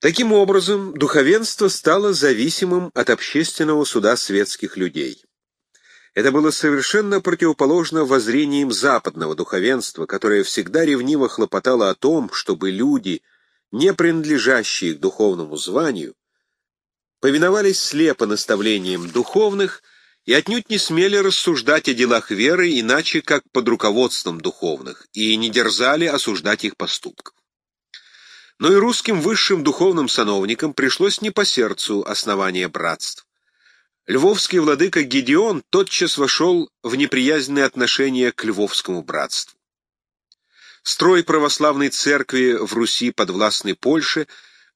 Таким образом, духовенство стало зависимым от общественного суда светских людей. Это было совершенно противоположно воззрениям западного духовенства, которое всегда ревниво хлопотало о том, чтобы люди, не принадлежащие к духовному званию, повиновались слепо наставлениям духовных и отнюдь не смели рассуждать о делах веры иначе, как под руководством духовных, и не дерзали осуждать их поступков. Но и русским высшим духовным сановникам пришлось не по сердцу основание братств. Львовский владыка Гедеон тотчас вошел в неприязненные отношения к Львовскому братству. Строй православной церкви в Руси подвластной Польше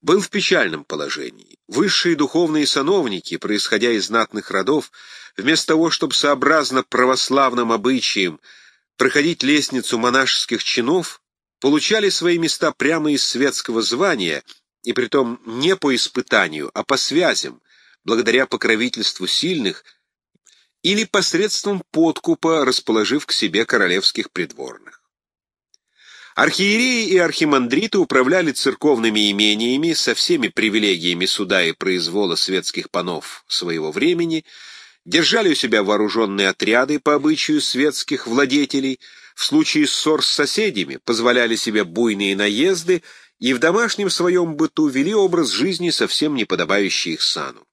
был в печальном положении. Высшие духовные сановники, происходя из знатных родов, вместо того, чтобы сообразно православным обычаям проходить лестницу монашеских чинов, получали свои места прямо из светского звания, и притом не по испытанию, а по связям, благодаря покровительству сильных или посредством подкупа, расположив к себе королевских придворных. Архиереи и архимандриты управляли церковными имениями со всеми привилегиями суда и произвола светских панов своего времени, держали у себя вооруженные отряды по обычаю светских владетелей, в случае ссор с соседями позволяли себе буйные наезды и в домашнем своем быту вели образ жизни, совсем не подобающий их сану.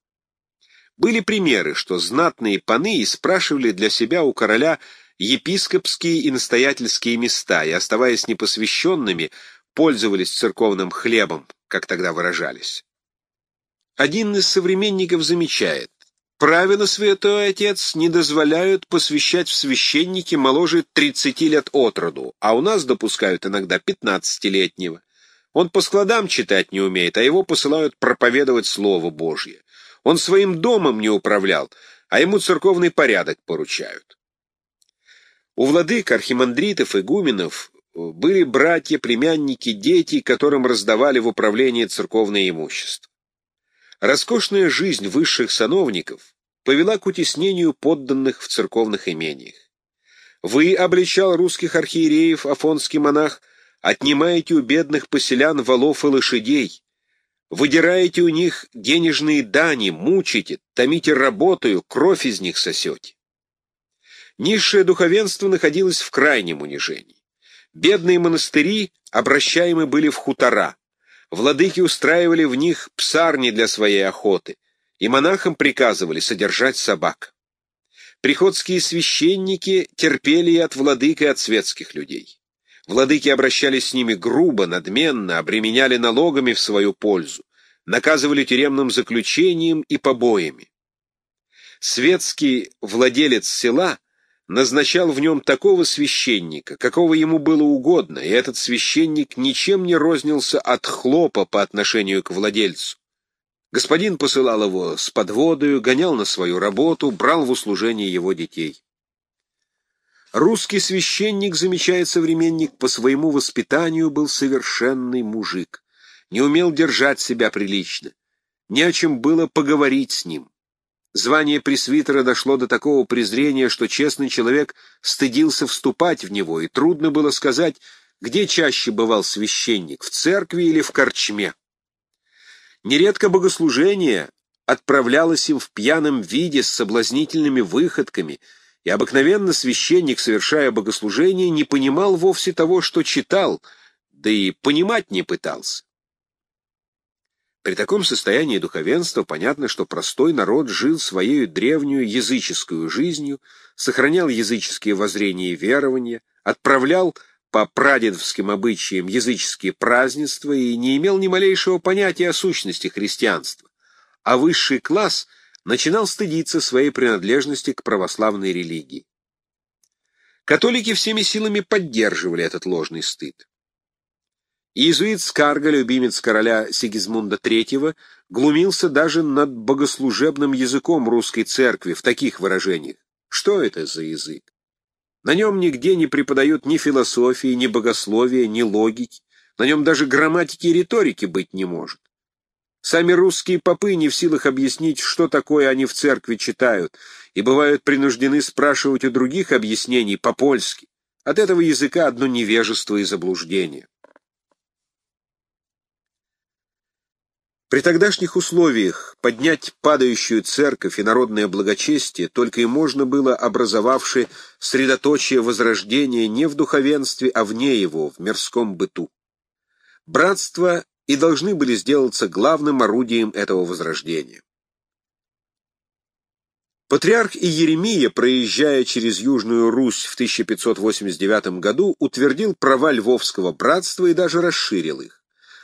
Были примеры, что знатные паны спрашивали для себя у короля епископские и настоятельские места, и, оставаясь непосвященными, пользовались церковным хлебом, как тогда выражались. Один из современников замечает, Правила святой отец не дозволяют посвящать в священники моложе 30 лет от роду, а у нас допускают иногда 15-летнего. Он по складам читать не умеет, а его посылают проповедовать Слово Божье. Он своим домом не управлял, а ему церковный порядок поручают. У владык, архимандритов, игуменов были братья, племянники, дети, которым раздавали в управление церковное имущество. Роскошная жизнь высших сановников повела к утеснению подданных в церковных имениях. Вы, обличал русских архиереев, афонский монах, отнимаете у бедных поселян волов и лошадей, выдираете у них денежные дани, мучите, томите работаю, кровь из них сосете. Низшее духовенство находилось в крайнем унижении. Бедные монастыри обращаемы были в хутора. Владыки устраивали в них псарни для своей охоты, и монахам приказывали содержать собак. Приходские священники терпели и от владык, и от светских людей. Владыки обращались с ними грубо, надменно, обременяли налогами в свою пользу, наказывали тюремным заключением и побоями. Светский владелец села — назначал в нем такого священника, какого ему было угодно, и этот священник ничем не рознился от хлопа по отношению к владельцу. Господин посылал его с подводою, гонял на свою работу, брал в услужение его детей. Русский священник, замечает современник, по своему воспитанию был совершенный мужик, не умел держать себя прилично, не о чем было поговорить с ним. Звание пресвитера дошло до такого презрения, что честный человек стыдился вступать в него, и трудно было сказать, где чаще бывал священник, в церкви или в корчме. Нередко богослужение отправлялось им в пьяном виде с соблазнительными выходками, и обыкновенно священник, совершая богослужение, не понимал вовсе того, что читал, да и понимать не пытался. При таком состоянии духовенства понятно, что простой народ жил своей древнюю языческую жизнью, сохранял языческие воззрения и верования, отправлял по прадедовским обычаям языческие празднества и не имел ни малейшего понятия о сущности христианства, а высший класс начинал стыдиться своей принадлежности к православной религии. Католики всеми силами поддерживали этот ложный стыд. Иезуит Скарга, любимец короля Сигизмунда III, глумился даже над богослужебным языком русской церкви в таких выражениях. Что это за язык? На нем нигде не преподают ни философии, ни богословия, ни логики. На нем даже грамматики и риторики быть не может. Сами русские попы не в силах объяснить, что такое они в церкви читают, и бывают принуждены спрашивать у других объяснений по-польски. От этого языка одно невежество и заблуждение. При тогдашних условиях поднять падающую церковь и народное благочестие только и можно было, образовавши средоточие возрождения не в духовенстве, а вне его, в мирском быту. Братства и должны были сделаться главным орудием этого возрождения. Патриарх Иеремия, проезжая через Южную Русь в 1589 году, утвердил права Львовского братства и даже расширил их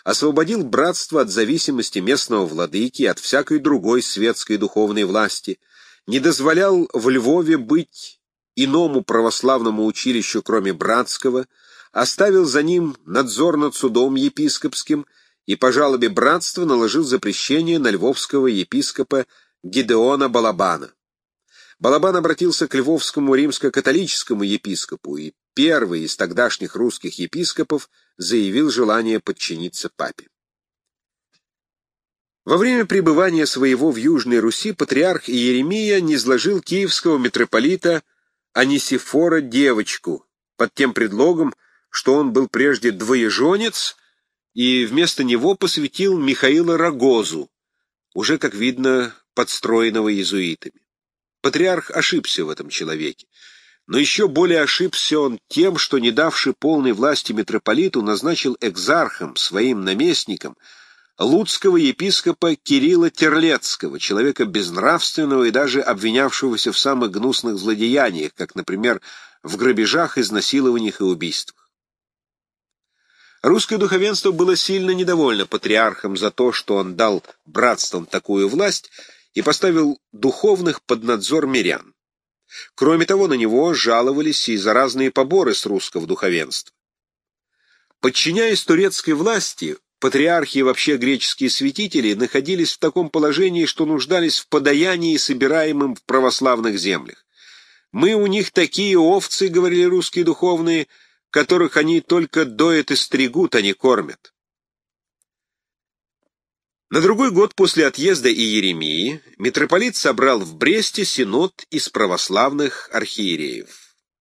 освободил братство от зависимости местного владыки от всякой другой светской духовной власти, не дозволял в Львове быть иному православному училищу, кроме братского, оставил за ним надзор над судом епископским и по жалобе братства наложил запрещение на львовского епископа Гидеона Балабана. Балабан обратился к львовскому римско-католическому епископу и первый из тогдашних русских епископов заявил желание подчиниться папе. Во время пребывания своего в Южной Руси патриарх Иеремия низложил киевского митрополита Анисифора девочку под тем предлогом, что он был прежде двоеженец, и вместо него посвятил Михаила Рогозу, уже, как видно, подстроенного иезуитами. Патриарх ошибся в этом человеке. Но еще более ошибся он тем, что, не давший полной власти митрополиту, назначил экзархом, своим наместником, луцкого епископа Кирилла Терлецкого, человека безнравственного и даже обвинявшегося в самых гнусных злодеяниях, как, например, в грабежах, изнасилованиях и убийствах. Русское духовенство было сильно недовольно патриархом за то, что он дал братствам такую власть и поставил духовных под надзор мирян. Кроме того, на него жаловались и за разные поборы с русского духовенства. Подчиняясь турецкой власти, патриархи и вообще греческие святители находились в таком положении, что нуждались в подаянии, собираемом в православных землях. «Мы у них такие овцы», — говорили русские духовные, — «которых они только доят и стригут, а не кормят». На другой год после отъезда Иеремии митрополит собрал в Бресте синод из православных архиереев.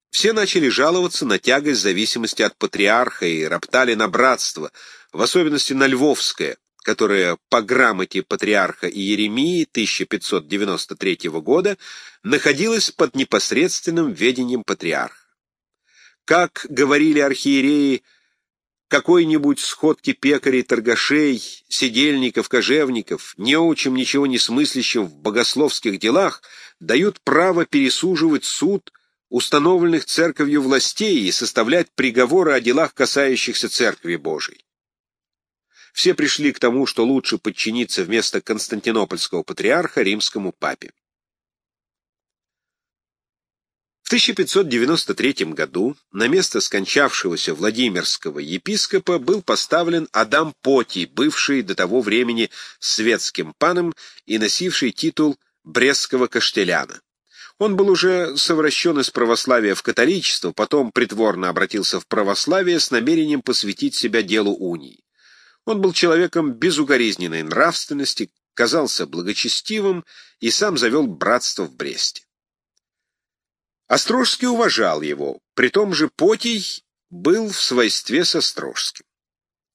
Все начали жаловаться на тягость зависимости от патриарха и роптали на братство, в особенности на Львовское, которое по грамоте патриарха Иеремии 1593 года находилось под непосредственным ведением патриарха. Как говорили архиереи, какой-нибудь сходки пекарей, торгашей, сидельников, кожевников, неучим, ничего не смыслящим в богословских делах, дают право пересуживать суд установленных церковью властей и составлять приговоры о делах, касающихся церкви Божией. Все пришли к тому, что лучше подчиниться вместо константинопольского патриарха римскому папе. В 1593 году на место скончавшегося Владимирского епископа был поставлен Адам Потий, бывший до того времени светским паном и носивший титул Брестского каштеляна. Он был уже совращен из православия в католичество, потом притворно обратился в православие с намерением посвятить себя делу унии. Он был человеком безукоризненной нравственности, казался благочестивым и сам завел братство в Бресте. Острожский уважал его, при том же Потий был в свойстве с Острожским.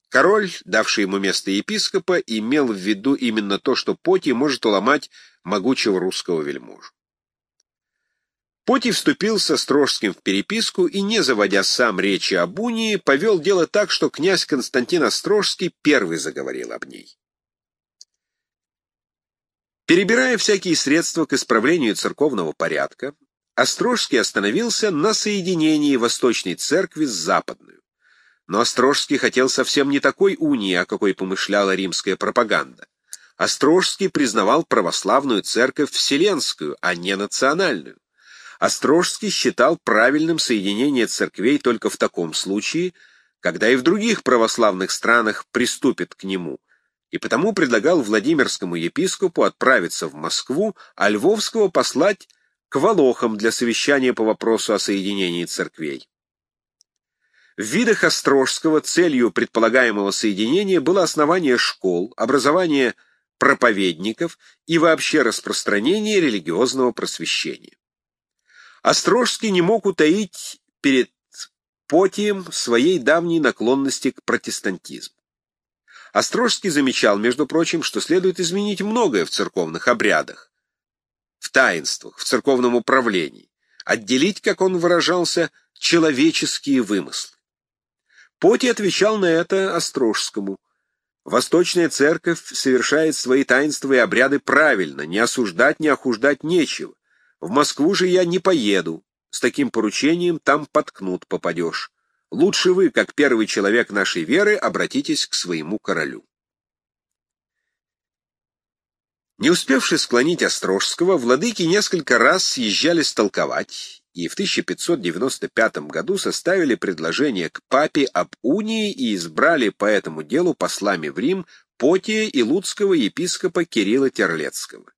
Король, давший ему место епископа, имел в виду именно то, что Потий может уломать могучего русского вельможу. Потий вступил с Острожским в переписку и, не заводя сам речи об унии, повел дело так, что князь Константин Острожский первый заговорил об ней. Перебирая всякие средства к исправлению церковного порядка, Острожский остановился на соединении Восточной Церкви с Западной. Но Острожский хотел совсем не такой унии, о какой помышляла римская пропаганда. Острожский признавал православную церковь вселенскую, а не национальную. Острожский считал правильным соединение церквей только в таком случае, когда и в других православных странах приступят к нему, и потому предлагал Владимирскому епископу отправиться в Москву, а Львовского послать к Волохам для совещания по вопросу о соединении церквей. В видах Острожского целью предполагаемого соединения было основание школ, образование проповедников и вообще распространение религиозного просвещения. Острожский не мог утаить перед Потием своей давней наклонности к протестантизму. Острожский замечал, между прочим, что следует изменить многое в церковных обрядах, в таинствах, в церковном управлении, отделить, как он выражался, человеческие вымыслы. Поти отвечал на это Острожскому. Восточная церковь совершает свои таинства и обряды правильно, не осуждать, не охуждать нечего. В Москву же я не поеду. С таким поручением там подкнут попадешь. Лучше вы, как первый человек нашей веры, обратитесь к своему королю. Не успевши склонить Острожского, владыки несколько раз съезжались толковать и в 1595 году составили предложение к папе об унии и избрали по этому делу послами в Рим Потия и луцкого епископа Кирилла Терлецкого.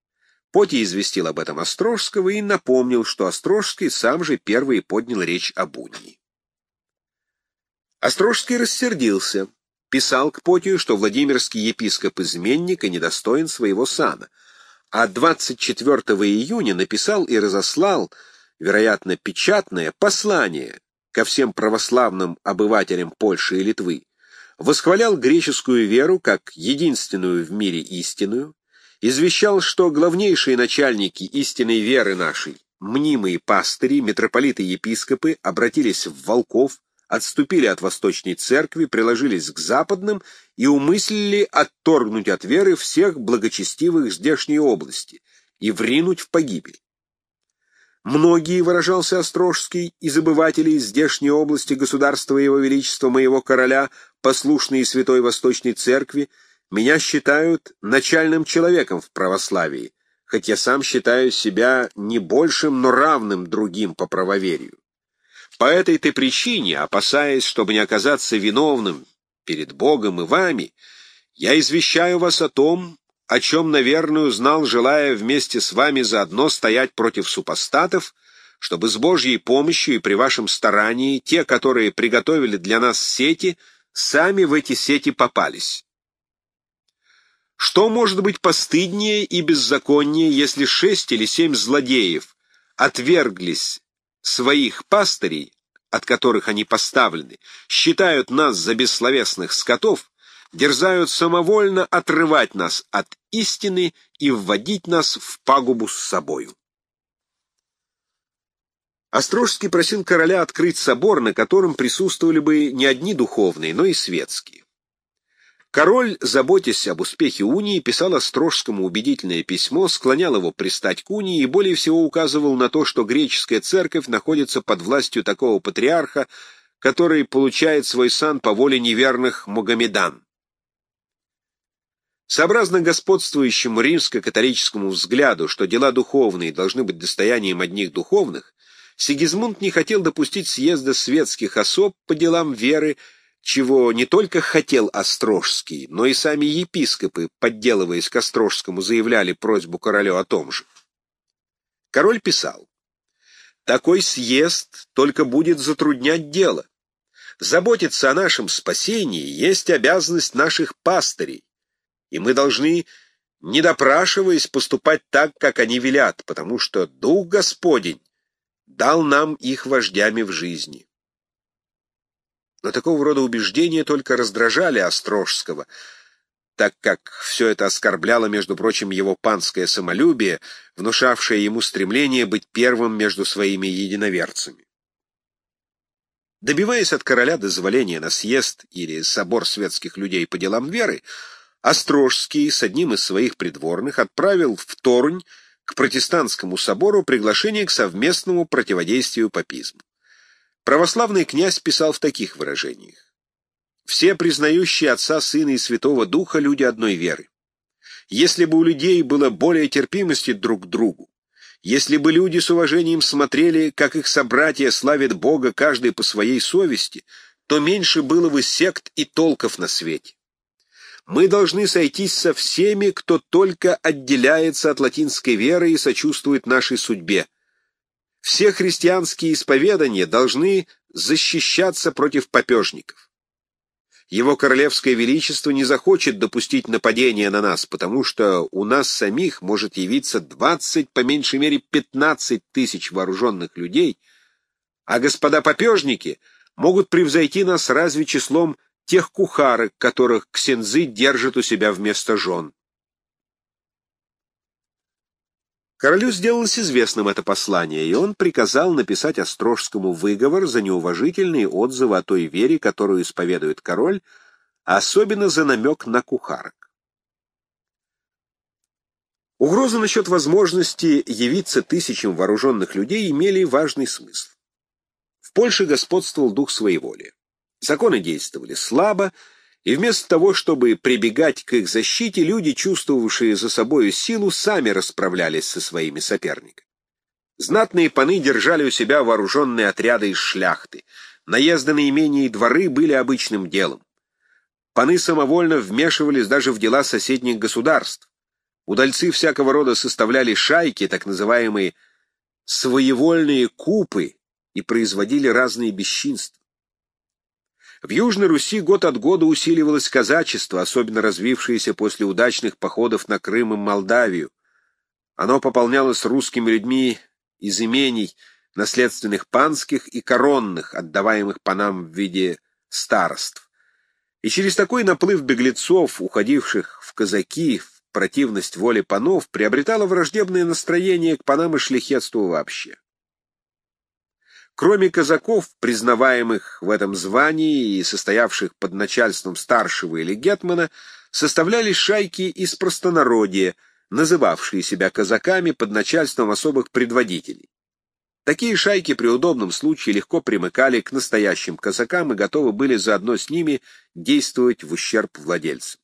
Потий известил об этом Острожского и напомнил, что Острожский сам же первый поднял речь об унии. Острожский рассердился, писал к Потию, что Владимирский епископ изменник и недостоин своего сана, а 24 июня написал и разослал, вероятно, печатное послание ко всем православным обывателям Польши и Литвы, восхвалял греческую веру как единственную в мире истинную, извещал, что главнейшие начальники истинной веры нашей, мнимые пастыри, митрополиты-епископы, обратились в волков, отступили от восточной церкви, приложились к западным и умыслили отторгнуть от веры всех благочестивых здешней области и вринуть в погибель. Многие, выражался Острожский, из обывателей здешней области государства Его Величества моего короля, послушные Святой Восточной Церкви, меня считают начальным человеком в православии, хоть я сам считаю себя не большим, но равным другим по правоверию. По этой-то причине, опасаясь, чтобы не оказаться виновным перед Богом и вами, я извещаю вас о том, о чем, наверное, узнал, желая вместе с вами заодно стоять против супостатов, чтобы с Божьей помощью и при вашем старании те, которые приготовили для нас сети, сами в эти сети попались. Что может быть постыднее и беззаконнее, если шесть или семь злодеев отверглись своих пастырей, от которых они поставлены, считают нас за бессловесных скотов, дерзают самовольно отрывать нас от истины и вводить нас в пагубу с собою. Острожский просил короля открыть собор, на котором присутствовали бы не одни духовные, но и светские. Король, заботясь об успехе унии, писал Острожскому убедительное письмо, склонял его пристать к унии и более всего указывал на то, что греческая церковь находится под властью такого патриарха, который получает свой сан по воле неверных Магомедан. Сообразно господствующему римско-католическому взгляду, что дела духовные должны быть достоянием одних духовных, Сигизмунд не хотел допустить съезда светских особ по делам веры, чего не только хотел Острожский, но и сами епископы, подделываясь к Острожскому, заявляли просьбу королю о том же. Король писал, «Такой съезд только будет затруднять дело. Заботиться о нашем спасении есть обязанность наших пастырей, и мы должны, не допрашиваясь, поступать так, как они велят, потому что Дух Господень дал нам их вождями в жизни». Но такого рода убеждения только раздражали Острожского, так как все это оскорбляло, между прочим, его панское самолюбие, внушавшее ему стремление быть первым между своими единоверцами. Добиваясь от короля дозволения на съезд или собор светских людей по делам веры, Острожский с одним из своих придворных отправил в Торунь к протестантскому собору приглашение к совместному противодействию папизму. Православный князь писал в таких выражениях. «Все признающие Отца, Сына и Святого Духа люди одной веры. Если бы у людей было более терпимости друг к другу, если бы люди с уважением смотрели, как их собратья славят Бога каждый по своей совести, то меньше было бы сект и толков на свете. Мы должны сойтись со всеми, кто только отделяется от латинской веры и сочувствует нашей судьбе, все христианские исповедания должны защищаться против попежников. Его королевское величество не захочет допустить нападения на нас, потому что у нас самих может явиться 20, по меньшей мере 15 тысяч вооруженных людей, а господа попежники могут превзойти нас разве числом тех кухарок, которых ксензы держат у себя вместо жен. Королю сделалось известным это послание, и он приказал написать Острожскому выговор за неуважительные отзывы о той вере, которую исповедует король, особенно за намек на кухарок. Угрозы насчет возможности явиться тысячам вооруженных людей имели важный смысл. В Польше господствовал дух своеволия. Законы действовали слабо, и вместо того, чтобы прибегать к их защите, люди, чувствовавшие за собою силу, сами расправлялись со своими соперниками. Знатные паны держали у себя вооруженные отряды из шляхты. Наезды на имения и дворы были обычным делом. Паны самовольно вмешивались даже в дела соседних государств. Удальцы всякого рода составляли шайки, так называемые «своевольные купы», и производили разные бесчинства. В Южной Руси год от года усиливалось казачество, особенно развившееся после удачных походов на Крым и Молдавию. Оно пополнялось русскими людьми из имений, наследственных панских и коронных, отдаваемых панам в виде староств. И через такой наплыв беглецов, уходивших в казаки, в противность воле панов, приобретало враждебное настроение к панам и шляхетству вообще. Кроме казаков, признаваемых в этом звании и состоявших под начальством старшего или гетмана, составлялись шайки из простонародья, называвшие себя казаками под начальством особых предводителей. Такие шайки при удобном случае легко примыкали к настоящим казакам и готовы были заодно с ними действовать в ущерб владельцам.